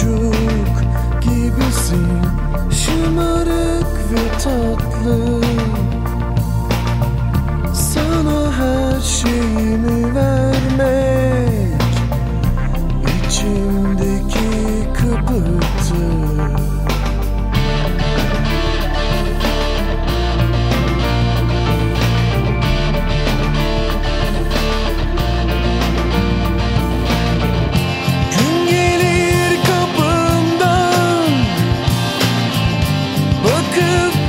çocuk gibisin. Şımarık ve tatlı. You.